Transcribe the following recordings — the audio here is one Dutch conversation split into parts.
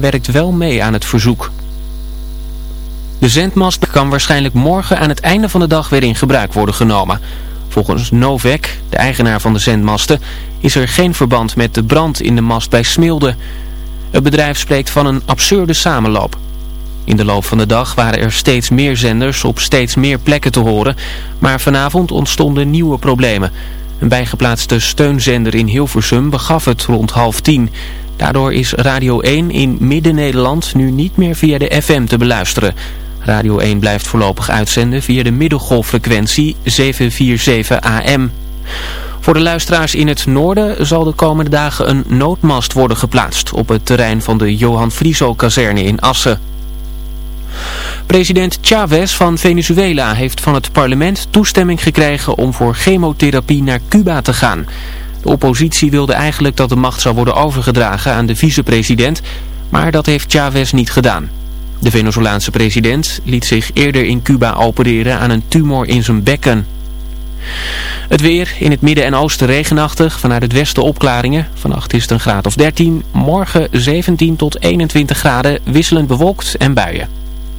werkt wel mee aan het verzoek. De zendmast kan waarschijnlijk morgen aan het einde van de dag weer in gebruik worden genomen. Volgens Novek, de eigenaar van de zendmasten, is er geen verband met de brand in de mast bij Smilde. Het bedrijf spreekt van een absurde samenloop. In de loop van de dag waren er steeds meer zenders op steeds meer plekken te horen, maar vanavond ontstonden nieuwe problemen. Een bijgeplaatste steunzender in Hilversum begaf het rond half tien. Daardoor is Radio 1 in Midden-Nederland nu niet meer via de FM te beluisteren. Radio 1 blijft voorlopig uitzenden via de middengolffrequentie 747 AM. Voor de luisteraars in het noorden zal de komende dagen een noodmast worden geplaatst op het terrein van de Johan Frieso-kazerne in Assen. President Chavez van Venezuela heeft van het parlement toestemming gekregen om voor chemotherapie naar Cuba te gaan. De oppositie wilde eigenlijk dat de macht zou worden overgedragen aan de vicepresident, maar dat heeft Chavez niet gedaan. De Venezolaanse president liet zich eerder in Cuba opereren aan een tumor in zijn bekken. Het weer in het midden en oosten regenachtig, vanuit het westen opklaringen. Vannacht is het een graad of 13, morgen 17 tot 21 graden, wisselend bewolkt en buien.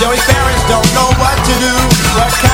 Joey's parents don't know what to do. What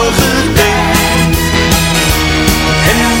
And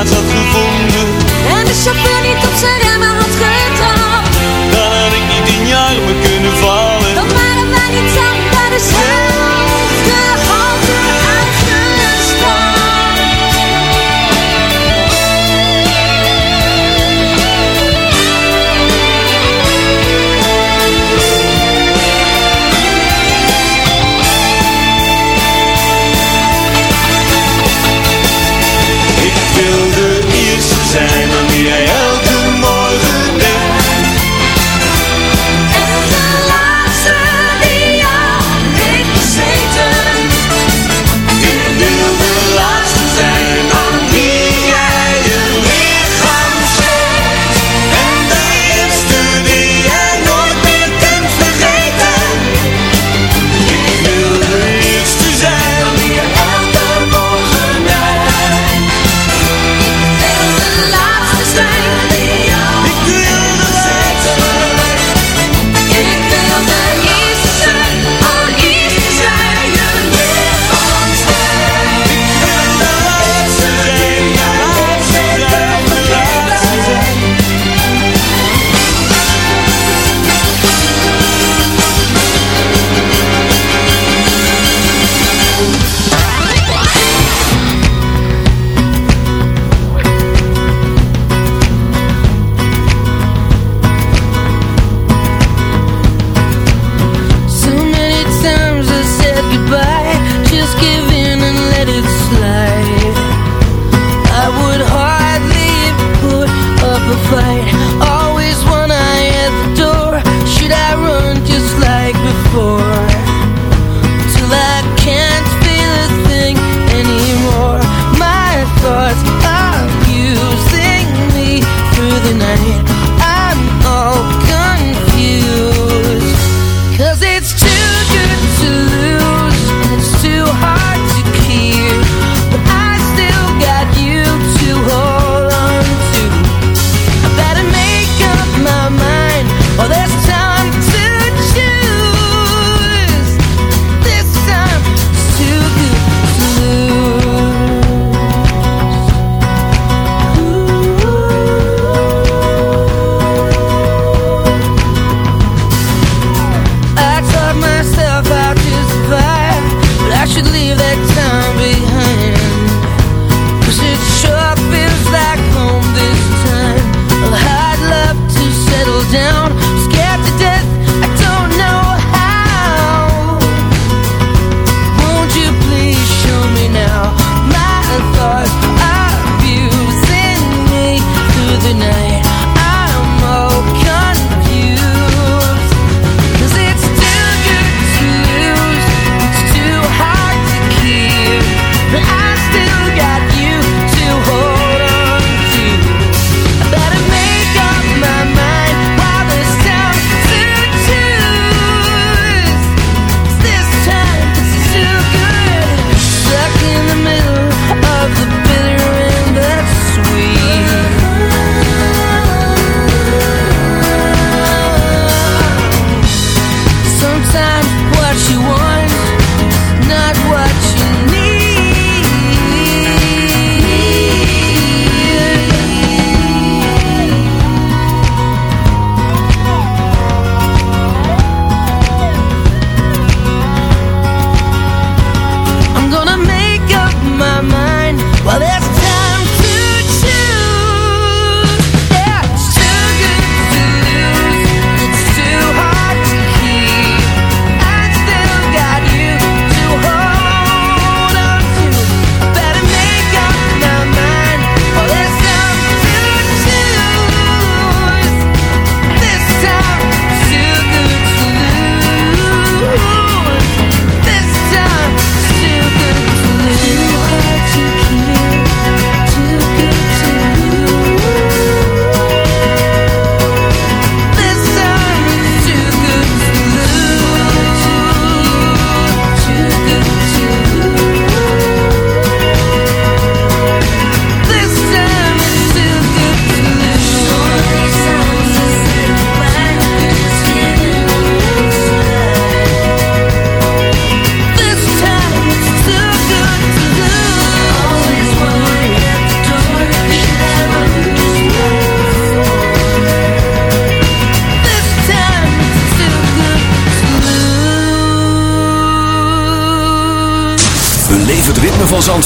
ik een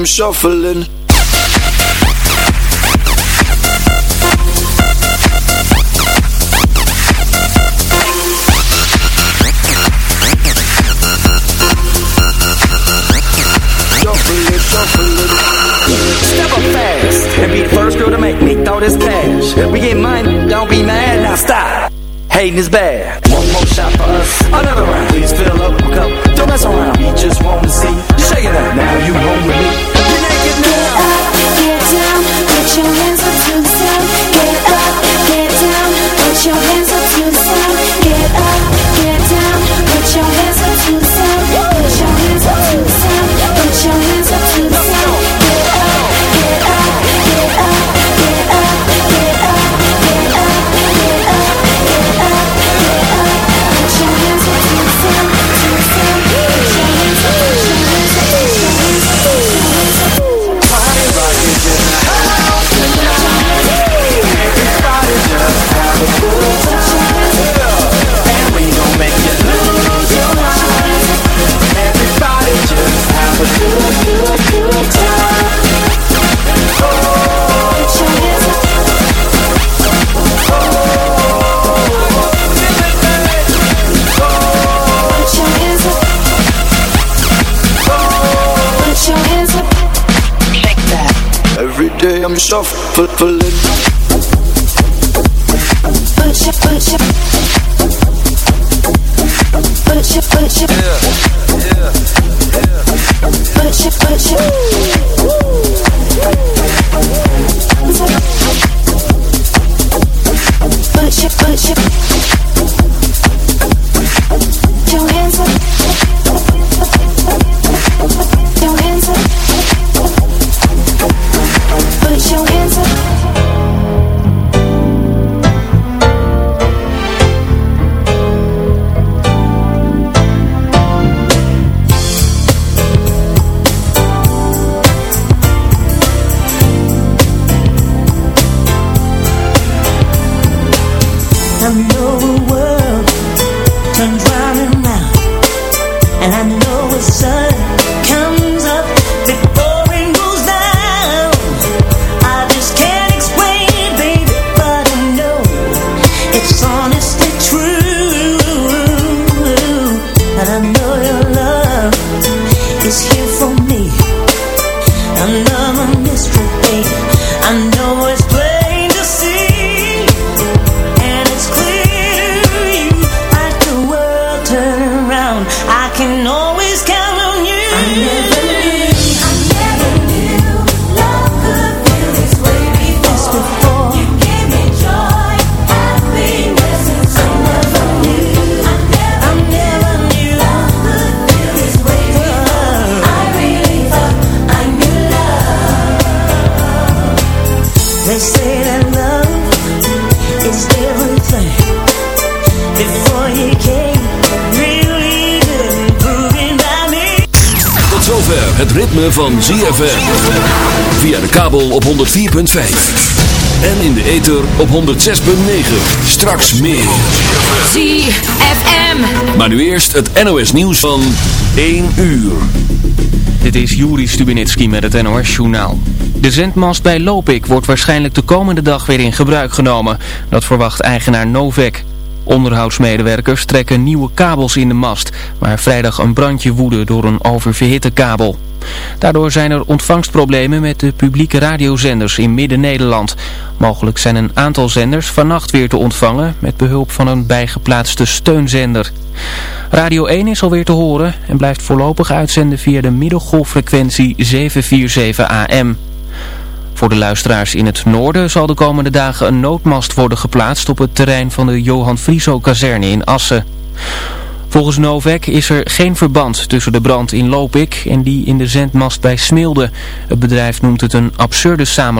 I'm shuffling this cash. We get money, don't be mad, now stop. Hating is bad. One more shot for us, another round. full, ritme van ZFM. Via de kabel op 104.5. En in de ether op 106.9. Straks meer. ZFM. Maar nu eerst het NOS nieuws van 1 uur. Dit is Juri Stubinitski met het NOS-journaal. De zendmast bij Lopik wordt waarschijnlijk de komende dag weer in gebruik genomen. Dat verwacht eigenaar Novek. Onderhoudsmedewerkers trekken nieuwe kabels in de mast, waar vrijdag een brandje woedde door een oververhitte kabel. Daardoor zijn er ontvangstproblemen met de publieke radiozenders in Midden-Nederland. Mogelijk zijn een aantal zenders vannacht weer te ontvangen met behulp van een bijgeplaatste steunzender. Radio 1 is alweer te horen en blijft voorlopig uitzenden via de middelgolffrequentie 747 AM. Voor de luisteraars in het noorden zal de komende dagen een noodmast worden geplaatst op het terrein van de Johan Frieso-kazerne in Assen. Volgens Novek is er geen verband tussen de brand in Lopik en die in de zendmast bij Smilde. Het bedrijf noemt het een absurde samenleving.